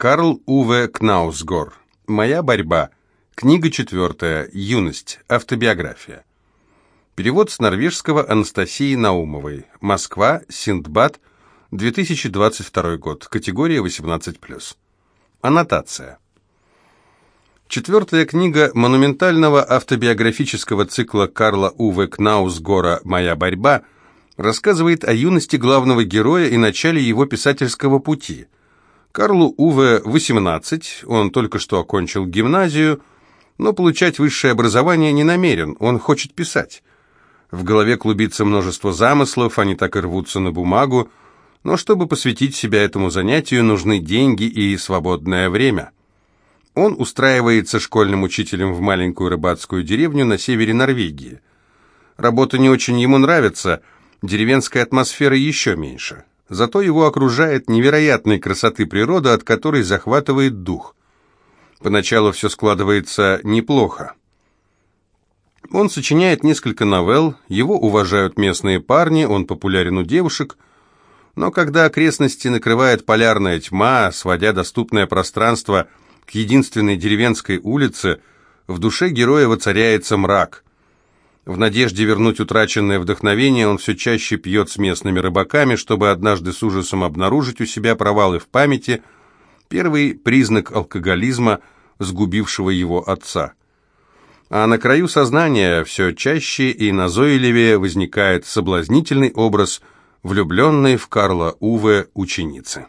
Карл Уве Кнаусгор. «Моя борьба». Книга четвертая. Юность. Автобиография. Перевод с норвежского Анастасии Наумовой. Москва. Синдбад. 2022 год. Категория 18+. Аннотация. Четвертая книга монументального автобиографического цикла Карла Уве Кнаусгора «Моя борьба» рассказывает о юности главного героя и начале его писательского пути. Карлу Уве 18, он только что окончил гимназию, но получать высшее образование не намерен, он хочет писать. В голове клубится множество замыслов, они так и рвутся на бумагу, но чтобы посвятить себя этому занятию, нужны деньги и свободное время. Он устраивается школьным учителем в маленькую рыбацкую деревню на севере Норвегии. Работа не очень ему нравится, деревенская атмосфера еще меньше. Зато его окружает невероятной красоты природа, от которой захватывает дух. Поначалу все складывается неплохо. Он сочиняет несколько новелл, его уважают местные парни, он популярен у девушек, но когда окрестности накрывает полярная тьма, сводя доступное пространство – к единственной деревенской улице, в душе героя воцаряется мрак. В надежде вернуть утраченное вдохновение он все чаще пьет с местными рыбаками, чтобы однажды с ужасом обнаружить у себя провалы в памяти, первый признак алкоголизма, сгубившего его отца. А на краю сознания все чаще и назойливее возникает соблазнительный образ влюбленной в Карла Уве ученицы.